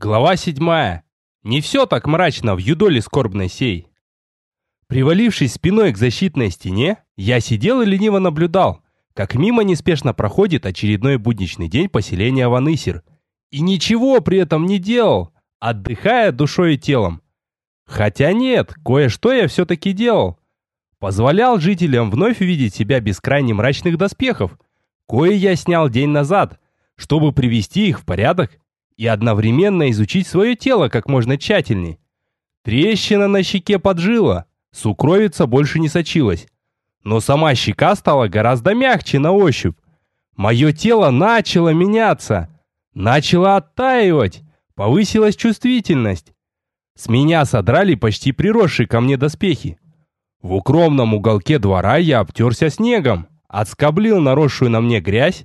Глава седьмая. Не все так мрачно в юдоле скорбной сей. Привалившись спиной к защитной стене, я сидел и лениво наблюдал, как мимо неспешно проходит очередной будничный день поселения Ванысер. И ничего при этом не делал, отдыхая душой и телом. Хотя нет, кое-что я все-таки делал. Позволял жителям вновь увидеть себя без крайне мрачных доспехов, кое я снял день назад, чтобы привести их в порядок и одновременно изучить свое тело как можно тщательней. Трещина на щеке поджила, сукровица больше не сочилась. Но сама щека стала гораздо мягче на ощупь. Мое тело начало меняться, начало оттаивать, повысилась чувствительность. С меня содрали почти приросшие ко мне доспехи. В укромном уголке двора я обтерся снегом, отскоблил наросшую на мне грязь,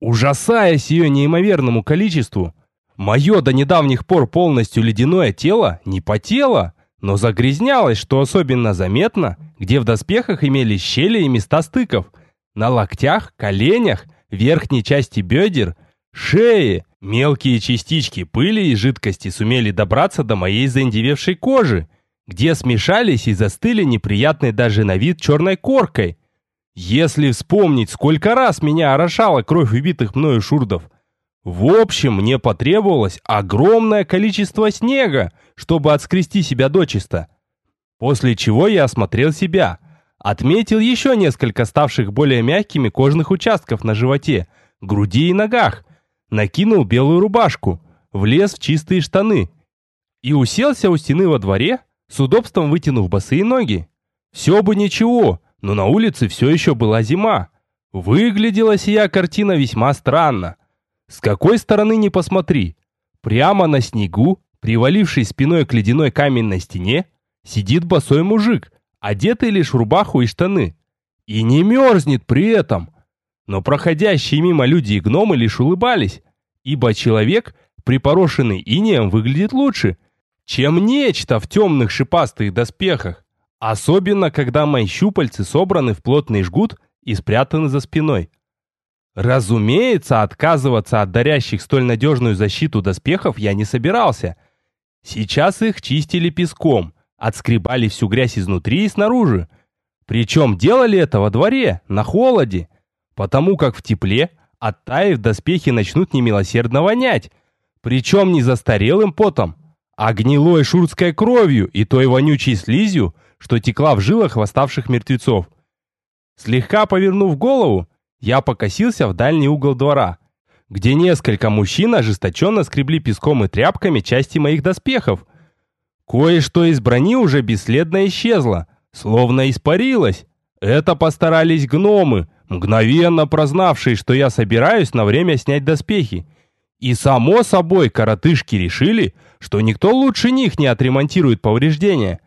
ужасаясь ее неимоверному количеству, Мое до недавних пор полностью ледяное тело не потело, но загрязнялось, что особенно заметно, где в доспехах имелись щели и места стыков. На локтях, коленях, верхней части бедер, шее. Мелкие частички пыли и жидкости сумели добраться до моей заиндевевшей кожи, где смешались и застыли неприятной даже на вид черной коркой. Если вспомнить, сколько раз меня орошала кровь убитых мною шурдов – в общем, мне потребовалось огромное количество снега, чтобы отскрести себя дочисто. После чего я осмотрел себя, отметил еще несколько ставших более мягкими кожных участков на животе, груди и ногах, накинул белую рубашку, влез в чистые штаны и уселся у стены во дворе, с удобством вытянув босые ноги. Все бы ничего, но на улице все еще была зима. Выглядела сия картина весьма странно. С какой стороны не посмотри, прямо на снегу, привалившись спиной к ледяной каменной стене, сидит босой мужик, одетый лишь в рубаху и штаны. И не мерзнет при этом. Но проходящие мимо люди и гномы лишь улыбались, ибо человек, припорошенный инеем, выглядит лучше, чем нечто в темных шипастых доспехах, особенно когда мои щупальцы собраны в плотный жгут и спрятаны за спиной. Разумеется, отказываться от дарящих столь надежную защиту доспехов я не собирался. Сейчас их чистили песком, отскребали всю грязь изнутри и снаружи. Причем делали это во дворе, на холоде, потому как в тепле, оттаив, доспехи начнут немилосердно вонять, причем не застарелым потом, а гнилой шурской кровью и той вонючей слизью, что текла в жилах восставших мертвецов. Слегка повернув голову, я покосился в дальний угол двора, где несколько мужчин ожесточенно скребли песком и тряпками части моих доспехов. Кое-что из брони уже бесследно исчезло, словно испарилось. Это постарались гномы, мгновенно прознавшие, что я собираюсь на время снять доспехи. И само собой коротышки решили, что никто лучше них не отремонтирует повреждения.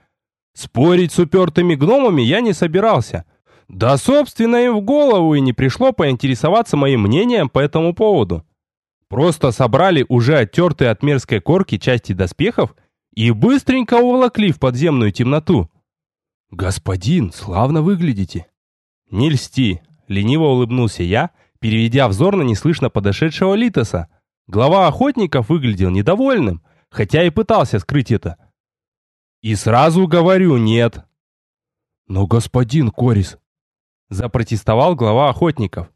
Спорить с упертыми гномами я не собирался – да, собственно, им в голову и не пришло поинтересоваться моим мнением по этому поводу. Просто собрали уже оттертые от мерзкой корки части доспехов и быстренько уволокли в подземную темноту. «Господин, славно выглядите!» «Не льсти!» — лениво улыбнулся я, переведя взор на неслышно подошедшего Литоса. Глава охотников выглядел недовольным, хотя и пытался скрыть это. «И сразу говорю, нет!» «Но господин Корис, Запротестовал глава охотников.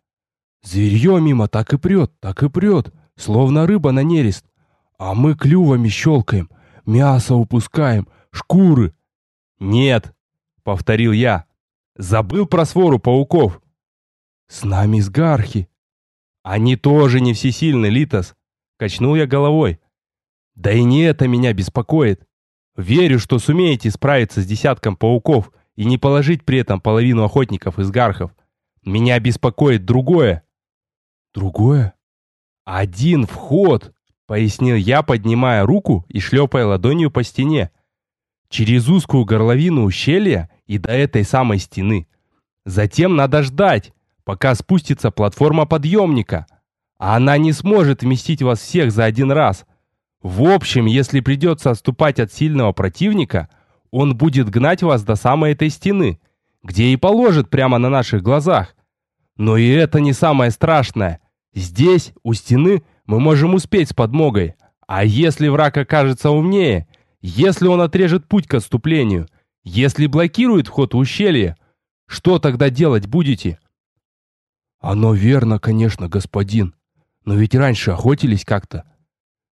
Зверье мимо так и прет, так и прет, словно рыба на нерест. А мы клювами щелкаем, мясо упускаем, шкуры. Нет, повторил я. Забыл про свору пауков. С нами сгархи. Они тоже не всесильны, Литос. Качнул я головой. Да и не это меня беспокоит. Верю, что сумеете справиться с десятком пауков и не положить при этом половину охотников из гархов. Меня беспокоит другое. Другое? Один вход, пояснил я, поднимая руку и шлепая ладонью по стене. Через узкую горловину ущелья и до этой самой стены. Затем надо ждать, пока спустится платформа подъемника. А она не сможет вместить вас всех за один раз. В общем, если придется отступать от сильного противника, он будет гнать вас до самой этой стены, где и положит прямо на наших глазах. Но и это не самое страшное. Здесь, у стены, мы можем успеть с подмогой, А если враг окажется умнее, если он отрежет путь к отступлению, если блокирует вход в ущелье, что тогда делать будете? Оно верно, конечно, господин. Но ведь раньше охотились как-то.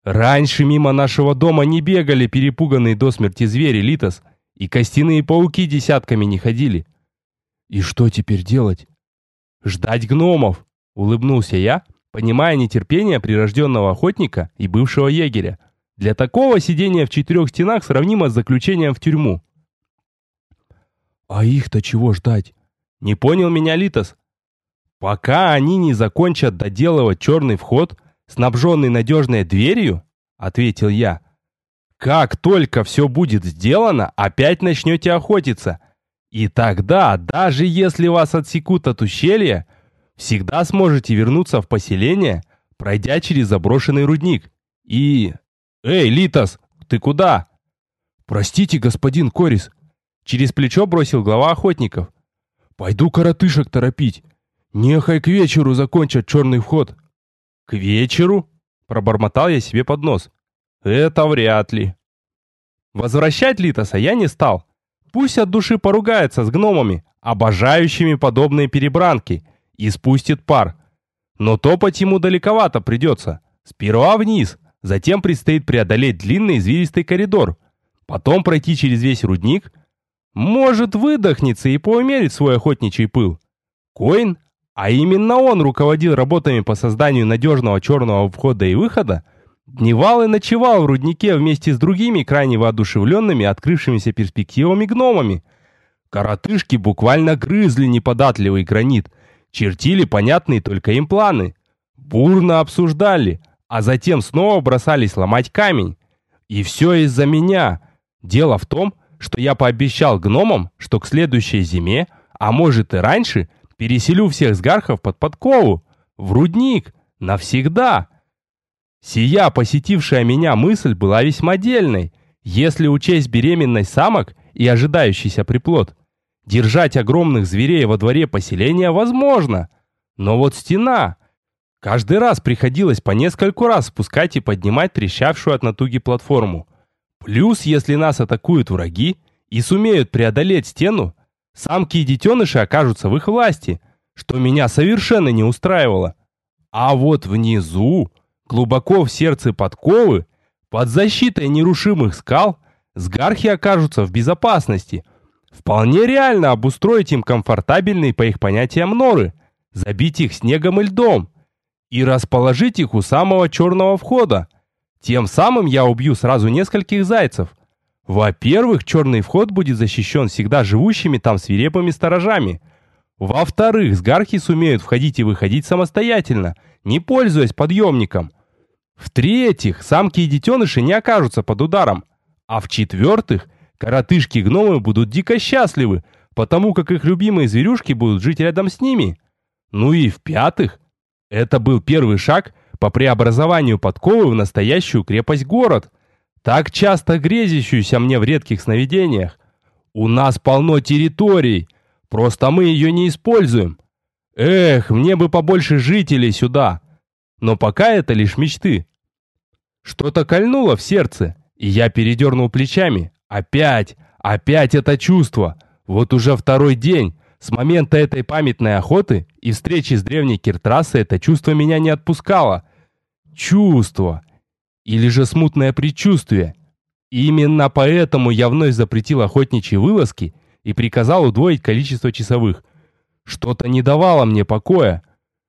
Раньше мимо нашего дома не бегали перепуганные до смерти звери, Литос, и костяные пауки десятками не ходили. И что теперь делать? Ждать гномов, улыбнулся я, понимая нетерпение прирожденного охотника и бывшего егеря. Для такого сидения в четырех стенах сравнимо с заключением в тюрьму. «А их-то чего ждать?» «Не понял меня, Литос?» «Пока они не закончат доделывать черный вход, снабженный надежной дверью», — ответил я. «Как только все будет сделано, опять начнете охотиться. И тогда, даже если вас отсекут от ущелья, всегда сможете вернуться в поселение, пройдя через заброшенный рудник. И... Эй, Литос, ты куда?» «Простите, господин Корис», Через плечо бросил глава охотников. «Пойду коротышек торопить. Нехай к вечеру закончат черный вход». «К вечеру?» Пробормотал я себе под нос. «Это вряд ли». Возвращать Литоса я не стал. Пусть от души поругается с гномами, обожающими подобные перебранки, и спустит пар. Но топать ему далековато придется. Сперва вниз, затем предстоит преодолеть длинный извилистый коридор, потом пройти через весь рудник — может, выдохнется и поумерит свой охотничий пыл. Коин, а именно он руководил работами по созданию надежного черного входа и выхода, дневал и ночевал в руднике вместе с другими крайне воодушевленными открывшимися перспективами гномами. Коротышки буквально грызли неподатливый гранит, чертили понятные только им планы, бурно обсуждали, а затем снова бросались ломать камень. И все из-за меня. Дело в том, что я пообещал гномам, что к следующей зиме, а может и раньше, переселю всех сгархов под подкову, в рудник, навсегда. Сия посетившая меня мысль была весьма дельной, если учесть беременность самок и ожидающийся приплод. Держать огромных зверей во дворе поселения возможно, но вот стена... Каждый раз приходилось по нескольку раз спускать и поднимать трещавшую от натуги платформу. Плюс, если нас атакуют враги и сумеют преодолеть стену, самки и детеныши окажутся в их власти, что меня совершенно не устраивало. А вот внизу, глубоко в сердце подковы, под защитой нерушимых скал, сгархи окажутся в безопасности. Вполне реально обустроить им комфортабельные по их понятиям норы, забить их снегом и льдом и расположить их у самого черного входа, тем самым я убью сразу нескольких зайцев. Во-первых, черный вход будет защищен всегда живущими там свирепыми сторожами. Во-вторых, сгархи сумеют входить и выходить самостоятельно, не пользуясь подъемником. В-третьих, самки и детеныши не окажутся под ударом. А в-четвертых, коротышки-гномы будут дико счастливы, потому как их любимые зверюшки будут жить рядом с ними. Ну и в-пятых, это был первый шаг – по преобразованию подковы в настоящую крепость-город, так часто грезящуюся мне в редких сновидениях. У нас полно территорий, просто мы ее не используем. Эх, мне бы побольше жителей сюда. Но пока это лишь мечты. Что-то кольнуло в сердце, и я передернул плечами. Опять, опять это чувство. Вот уже второй день, с момента этой памятной охоты и встречи с древней Киртрасой это чувство меня не отпускало. Чувство. Или же смутное предчувствие. именно поэтому я вновь запретил охотничьи вылазки и приказал удвоить количество часовых. Что-то не давало мне покоя.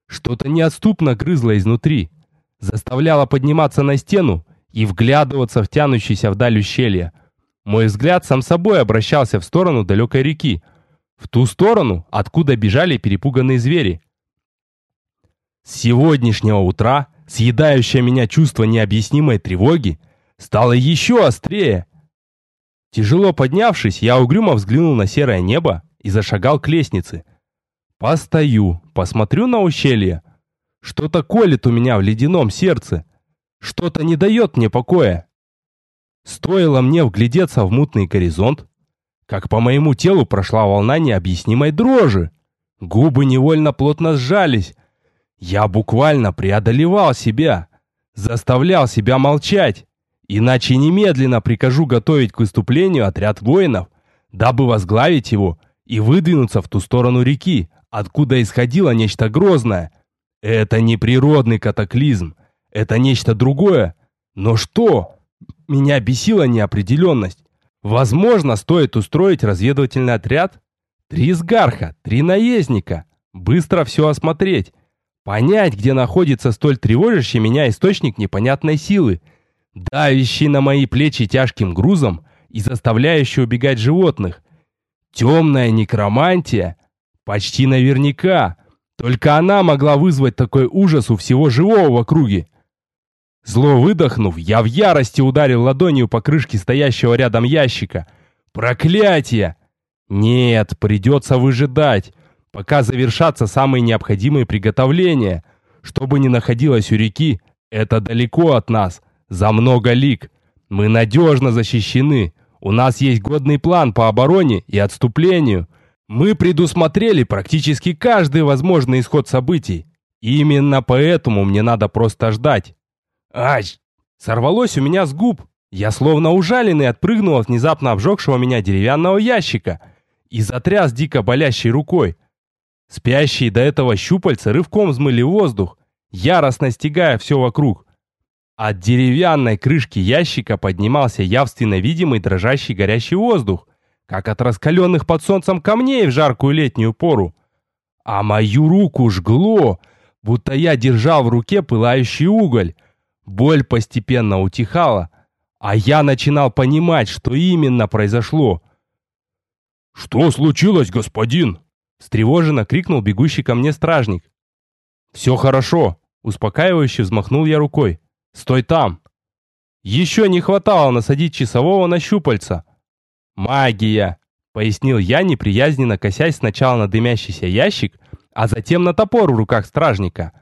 Что-то неотступно грызло изнутри. Заставляло подниматься на стену и вглядываться в тянущийся вдаль ущелье. Мой взгляд сам собой обращался в сторону далекой реки, в ту сторону, откуда бежали перепуганные звери. С сегодняшнего утра съедающее меня чувство необъяснимой тревоги стало еще острее. Тяжело поднявшись, я угрюмо взглянул на серое небо и зашагал к лестнице. Постою, посмотрю на ущелье. Что-то колет у меня в ледяном сердце. Что-то не дает мне покоя. Стоило мне вглядеться в мутный горизонт, как по моему телу прошла волна необъяснимой дрожи. Губы невольно плотно сжались. Я буквально преодолевал себя. Заставлял себя молчать, иначе немедленно прикажу готовить к выступлению отряд воинов, дабы возглавить его и выдвинуться в ту сторону реки, откуда исходило нечто грозное. Это не природный катаклизм, это нечто другое. Но что? Меня бесила неопределенность. Возможно, стоит устроить разведывательный отряд? Три сгарха, три наездника. Быстро все осмотреть. Понять, где находится столь тревожащий меня источник непонятной силы, давящий на мои плечи тяжким грузом и заставляющий убегать животных. Темная некромантия? Почти наверняка. Только она могла вызвать такой ужас у всего живого в округе. Зло выдохнув, я в ярости ударил ладонью по крышке стоящего рядом ящика. Проклятие! Нет, придется выжидать, пока завершатся самые необходимые приготовления. Чтобы не находилось у реки, это далеко от нас, за много лиг. Мы надежно защищены. У нас есть годный план по обороне и отступлению. Мы предусмотрели практически каждый возможный исход событий. Именно поэтому мне надо просто ждать. Ай! Сорвалось у меня с губ. Я словно ужаленный отпрыгнул от внезапно обжегшего меня деревянного ящика и затряс дико болящей рукой. Спящие до этого щупальца рывком взмыли воздух, яростно стягая все вокруг. От деревянной крышки ящика поднимался явственно видимый дрожащий горящий воздух, как от раскаленных под солнцем камней в жаркую летнюю пору. А мою руку жгло, будто я держал в руке пылающий уголь, Боль постепенно утихала, а я начинал понимать, что именно произошло. «Что случилось, господин?» Встревоженно крикнул бегущий ко мне стражник. «Все хорошо», успокаивающе взмахнул я рукой. «Стой там!» Еще не хватало насадить часового на щупальца. «Магия!» — пояснил я, неприязненно косясь сначала на дымящийся ящик, а затем на топор в руках стражника.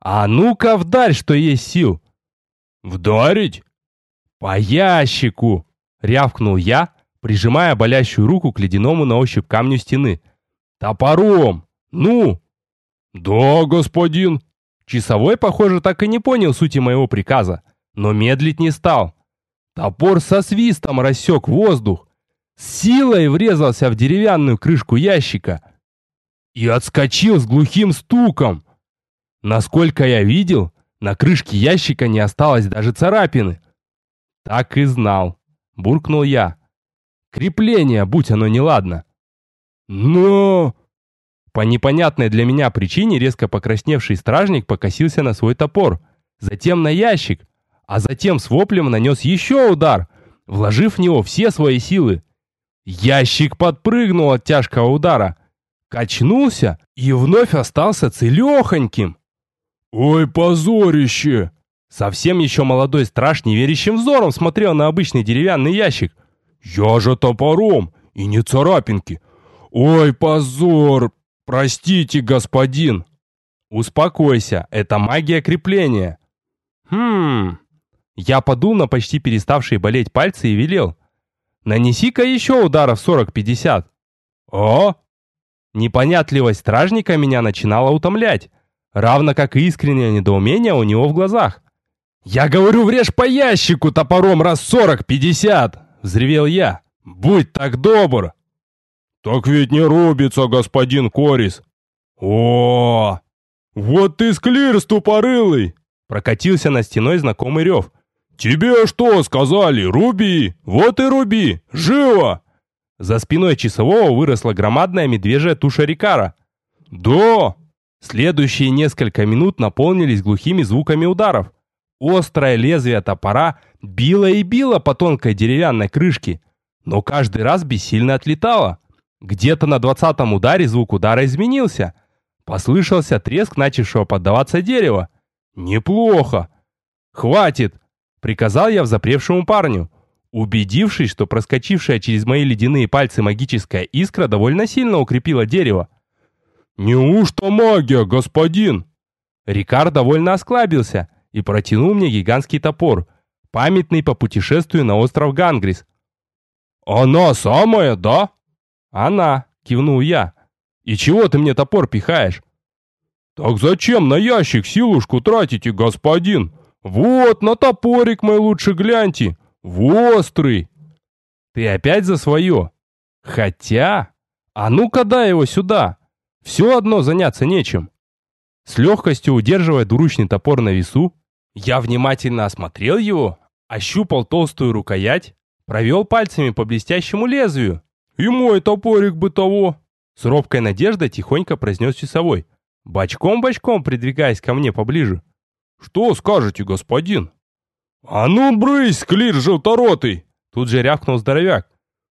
«А ну-ка вдаль, что есть сил!» «Вдарить?» «По ящику!» — рявкнул я, прижимая болящую руку к ледяному на ощупь камню стены. «Топором! Ну!» «Да, господин!» Часовой, похоже, так и не понял сути моего приказа, но медлить не стал. Топор со свистом рассек воздух, силой врезался в деревянную крышку ящика и отскочил с глухим стуком. Насколько я видел, на крышке ящика не осталось даже царапины. Так и знал, буркнул я. Крепление, будь оно неладно. Но... По непонятной для меня причине резко покрасневший стражник покосился на свой топор, затем на ящик, а затем с воплем нанес еще удар, вложив в него все свои силы. Ящик подпрыгнул от тяжкого удара, качнулся и вновь остался целехоньким. «Ой, позорище!» Совсем еще молодой страж неверящим взором смотрел на обычный деревянный ящик. «Я же топором, и не царапинки! Ой, позор! Простите, господин!» «Успокойся, это магия крепления!» «Хм...» Я подул на почти переставшие болеть пальцы и велел. «Нанеси-ка еще ударов 40-50!» «А?» Непонятливость стражника меня начинала утомлять равно как и искреннее недоумение у него в глазах. «Я говорю, врежь по ящику топором раз сорок-пятьдесят!» — взревел я. «Будь так добр!» «Так ведь не рубится, господин Корис!» «О, вот ты склир ступорылый!» Прокатился на стеной знакомый рев. «Тебе что сказали? Руби! Вот и руби! Живо!» За спиной часового выросла громадная медвежья туша Рикара. «Да, Следующие несколько минут наполнились глухими звуками ударов. Острое лезвие топора било и било по тонкой деревянной крышке, но каждый раз бессильно отлетало. Где-то на двадцатом ударе звук удара изменился. Послышался треск начавшего поддаваться дерева. «Неплохо!» «Хватит!» — приказал я взапревшему парню. Убедившись, что проскочившая через мои ледяные пальцы магическая искра довольно сильно укрепила дерево, «Неужто магия, господин?» Рикар довольно осклабился и протянул мне гигантский топор, памятный по путешествию на остров Гангрис. «Она самая, да?» «Она», — кивнул я. «И чего ты мне топор пихаешь?» «Так зачем на ящик силушку тратите, господин? Вот, на топорик мой лучше гляньте. Вострый. Ты опять за свое. Хотя... А ну-ка дай его сюда. Все одно заняться нечем. С легкостью удерживая двуручный топор на весу, я внимательно осмотрел его, ощупал толстую рукоять, провел пальцами по блестящему лезвию. «И мой топорик бы того!» С робкой надеждой тихонько произнес часовой, бочком-бочком придвигаясь ко мне поближе. «Что скажете, господин?» «А ну, брысь, клир желторотый!» Тут же рявкнул здоровяк.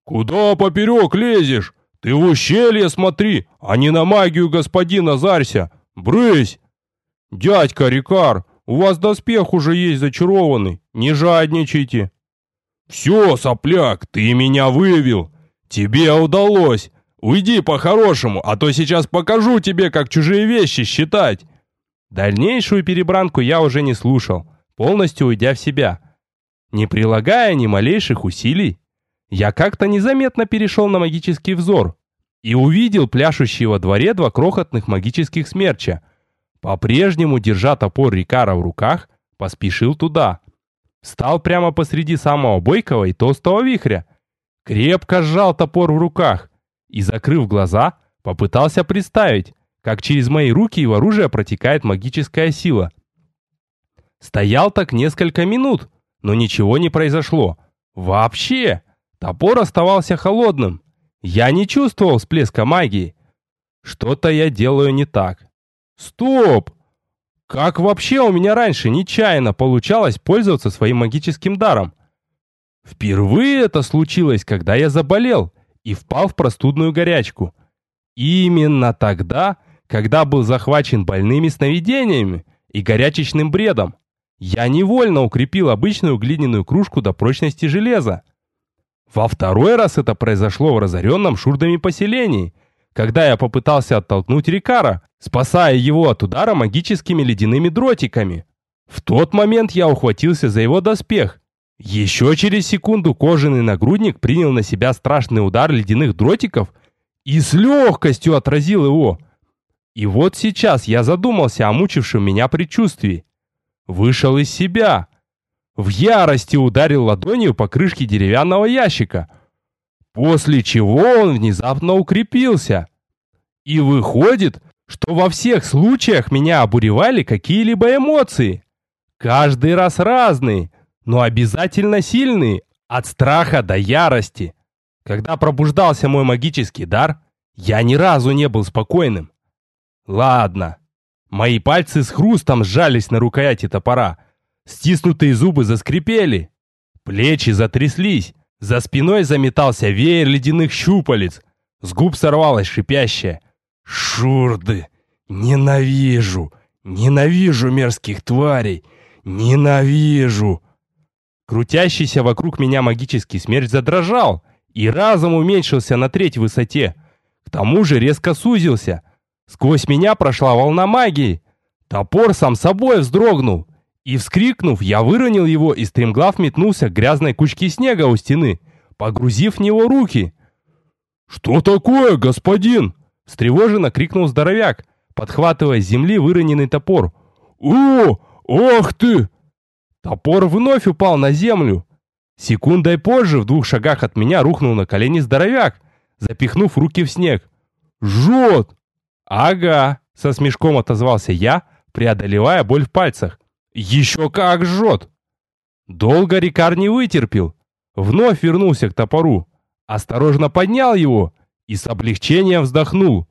«Куда поперек лезешь? Ты в ущелье смотри, а не на магию господина Зарся! Брысь!» «Дядька Рикар, у вас доспех уже есть зачарованный, не жадничайте!» «Все, сопляк, ты меня вывел! Тебе удалось! Уйди по-хорошему, а то сейчас покажу тебе, как чужие вещи считать!» Дальнейшую перебранку я уже не слушал, полностью уйдя в себя. Не прилагая ни малейших усилий, я как-то незаметно перешел на магический взор и увидел пляшущие во дворе два крохотных магических смерча. По-прежнему, держа топор Рикара в руках, поспешил туда. Стал прямо посреди самого бойкого и толстого вихря. Крепко сжал топор в руках и, закрыв глаза, попытался представить, как через мои руки и в оружие протекает магическая сила. Стоял так несколько минут, но ничего не произошло. Вообще! Топор оставался холодным. Я не чувствовал всплеска магии. Что-то я делаю не так. Стоп! Как вообще у меня раньше нечаянно получалось пользоваться своим магическим даром? Впервые это случилось, когда я заболел и впал в простудную горячку. Именно тогда, когда был захвачен больными сновидениями и горячечным бредом, я невольно укрепил обычную глиняную кружку до прочности железа. Во второй раз это произошло в разоренном шурдами поселении, когда я попытался оттолкнуть Рикара, спасая его от удара магическими ледяными дротиками. В тот момент я ухватился за его доспех. Еще через секунду кожаный нагрудник принял на себя страшный удар ледяных дротиков и с легкостью отразил его. И вот сейчас я задумался о мучившем меня предчувствии. Вышел из себя, в ярости ударил ладонью по крышке деревянного ящика, после чего он внезапно укрепился. И выходит, что во всех случаях меня обуревали какие-либо эмоции. Каждый раз разные, но обязательно сильные, от страха до ярости. Когда пробуждался мой магический дар, я ни разу не был спокойным. Ладно. Мои пальцы с хрустом сжались на рукояти топора, Стиснутые зубы заскрипели. Плечи затряслись. За спиной заметался веер ледяных щупалец. С губ сорвалось шипящее. «Шурды! Ненавижу! Ненавижу мерзких тварей! Ненавижу!» Крутящийся вокруг меня магический смерч задрожал и разом уменьшился на треть в высоте. К тому же резко сузился. Сквозь меня прошла волна магии. Топор сам собой вздрогнул. И вскрикнув, я выронил его и стремглав метнулся к грязной кучке снега у стены, погрузив в него руки. «Что такое, господин?» — встревоженно крикнул здоровяк, подхватывая с земли выроненный топор. «О, ах ты!» Топор вновь упал на землю. Секундой позже в двух шагах от меня рухнул на колени здоровяк, запихнув руки в снег. «Жжет!» «Ага!» — со смешком отозвался я, преодолевая боль в пальцах. Еще как жжет! Долго Рикар не вытерпел. Вновь вернулся к топору. Осторожно поднял его и с облегчением вздохнул.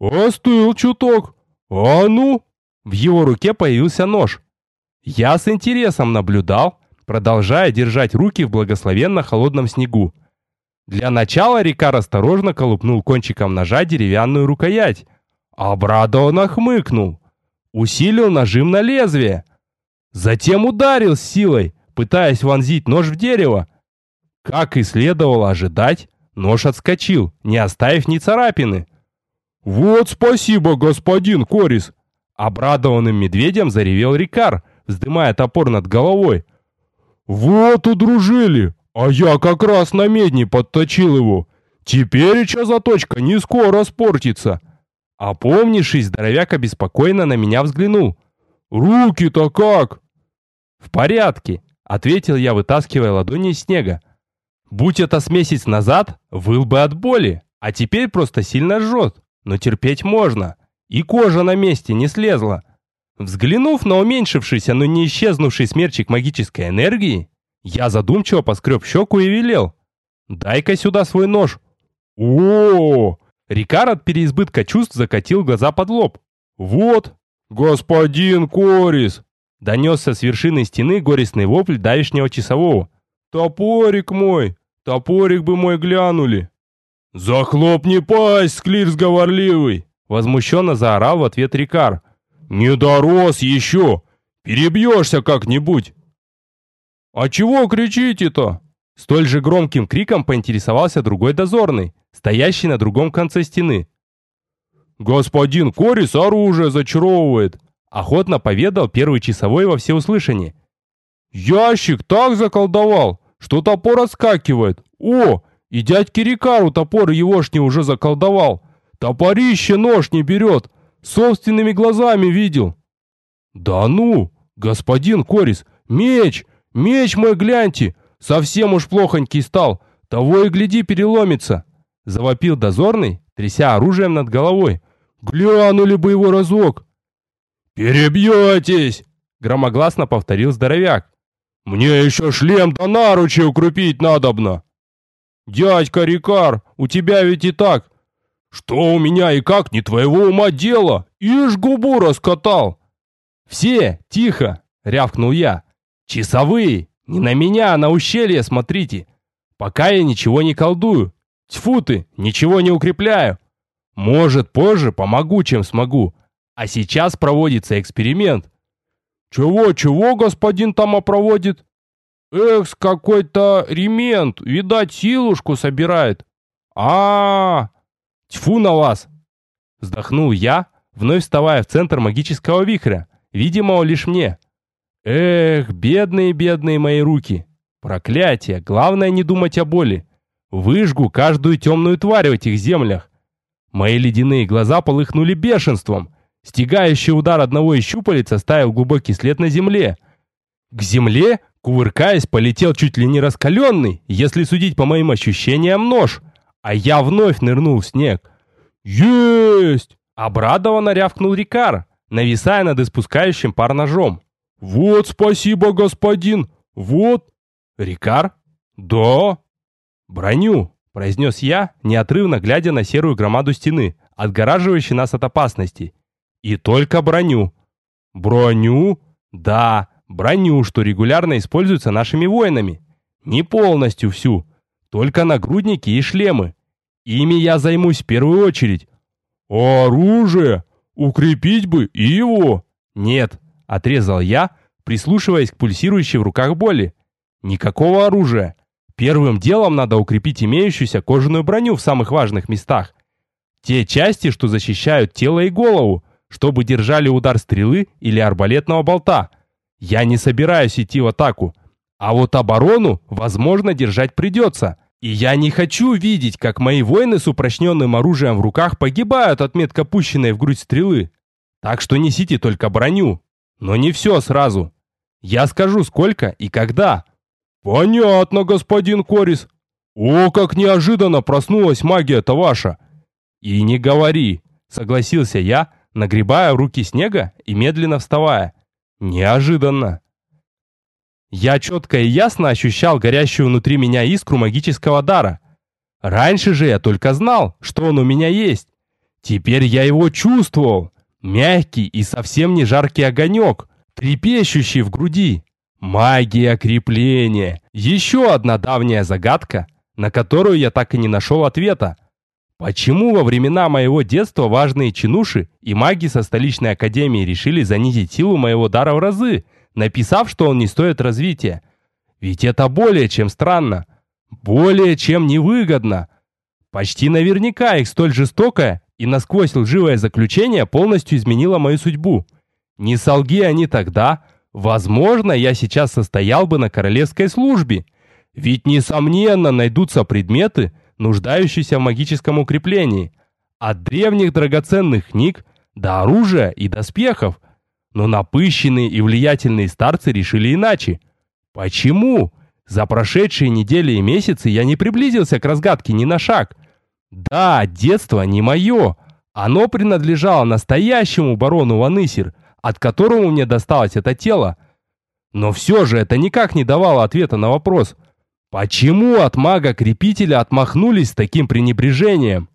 «Остыл чуток! А ну!» В его руке появился нож. Я с интересом наблюдал, продолжая держать руки в благословенно холодном снегу. Для начала Рикар осторожно колупнул кончиком ножа деревянную рукоять. Обрадованно хмыкнул. Усилил нажим на лезвие. Затем ударил с силой, пытаясь вонзить нож в дерево. Как и следовало ожидать, нож отскочил, не оставив ни царапины. «Вот спасибо, господин Корис!» Обрадованным медведем заревел Рикар, вздымая топор над головой. «Вот удружили, а я как раз на медне подточил его. Теперь еще заточка не скоро спортится». Опомнившись, здоровяк обеспокоенно на меня взглянул. «Руки-то как?» «В порядке», — ответил я, вытаскивая ладони из снега. «Будь это с месяц назад, выл бы от боли, а теперь просто сильно жжет, но терпеть можно, и кожа на месте не слезла». Взглянув на уменьшившийся, но не исчезнувший смерчик магической энергии, я задумчиво поскреб щеку и велел. «Дай-ка сюда свой нож». о, Рикар от переизбытка чувств закатил глаза под лоб. «Вот, господин Корис!» Донесся с вершины стены горестный вопль давишнего часового. «Топорик мой! Топорик бы мой глянули!» «Захлопни пасть, склир сговорливый!» Возмущенно заорал в ответ Рикар. «Не дорос еще! Перебьешься как-нибудь!» «А чего кричите-то?» Столь же громким криком поинтересовался другой дозорный, стоящий на другом конце стены. «Господин Корис оружие зачаровывает!» Охотно поведал первый часовой во всеуслышание. «Ящик так заколдовал, что топор отскакивает. О, и дядьки Рикару топор егошний уже заколдовал. Топорище нож не берет, собственными глазами видел». «Да ну, господин Корис, меч, меч мой гляньте, совсем уж плохонький стал, того и гляди переломится», завопил дозорный, тряся оружием над головой. «Глянули бы его разок!» «Перебьетесь!» — громогласно повторил здоровяк. «Мне еще шлем до наручи укрепить надобно!» «Дядька Рикар, у тебя ведь и так!» «Что у меня и как не твоего ума дело? Ишь губу раскатал!» «Все, тихо!» — рявкнул я. «Часовые! Не на меня, а на ущелье смотрите! Пока я ничего не колдую! Тьфу ты, ничего не укрепляю! Может, позже помогу, чем смогу. А сейчас проводится эксперимент. Чего-чего господин Тома проводит? Экс какой-то ремент, видать, силушку собирает. А, -а, а Тьфу на вас! Вздохнул я, вновь вставая в центр магического вихря, видимого лишь мне. Эх, бедные-бедные мои руки. Проклятие, главное не думать о боли. Выжгу каждую темную тварь в этих землях. Мои ледяные глаза полыхнули бешенством. Стегающий удар одного из щупалец оставил глубокий след на земле. К земле, кувыркаясь, полетел чуть ли не раскаленный, если судить по моим ощущениям, нож. А я вновь нырнул в снег. «Есть!» Обрадованно рявкнул Рикар, нависая над испускающим пар ножом. «Вот спасибо, господин! Вот!» «Рикар?» «Да!» «Броню!» произнес я, неотрывно глядя на серую громаду стены, отгораживающей нас от опасности. И только броню. Броню? Да, броню, что регулярно используется нашими воинами. Не полностью всю, только нагрудники и шлемы. Ими я займусь в первую очередь. Оружие! Укрепить бы и его! Нет, отрезал я, прислушиваясь к пульсирующей в руках боли. Никакого оружия. Первым делом надо укрепить имеющуюся кожаную броню в самых важных местах. Те части, что защищают тело и голову, чтобы держали удар стрелы или арбалетного болта. Я не собираюсь идти в атаку. А вот оборону, возможно, держать придется. И я не хочу видеть, как мои воины с упрочненным оружием в руках погибают от метко пущенной в грудь стрелы. Так что несите только броню. Но не все сразу. Я скажу, сколько и когда. «Понятно, господин Корис. О, как неожиданно проснулась магия-то ваша!» «И не говори», — согласился я, нагребая руки снега и медленно вставая. «Неожиданно». Я четко и ясно ощущал горящую внутри меня искру магического дара. Раньше же я только знал, что он у меня есть. Теперь я его чувствовал. Мягкий и совсем не жаркий огонек, трепещущий в груди. Магия крепления. Еще одна давняя загадка, на которую я так и не нашел ответа. Почему во времена моего детства важные чинуши и маги со столичной академии решили занизить силу моего дара в разы, написав, что он не стоит развития? Ведь это более чем странно. Более чем невыгодно. Почти наверняка их столь жестокое и насквозь лживое заключение полностью изменило мою судьбу. Не солги они тогда, Возможно, я сейчас состоял бы на королевской службе, ведь, несомненно, найдутся предметы, нуждающиеся в магическом укреплении, от древних драгоценных книг до оружия и доспехов. Но напыщенные и влиятельные старцы решили иначе. Почему? За прошедшие недели и месяцы я не приблизился к разгадке ни на шаг. Да, детство не мое. Оно принадлежало настоящему барону Ванысер, от которого мне досталось это тело. Но все же это никак не давало ответа на вопрос, почему от мага-крепителя отмахнулись с таким пренебрежением?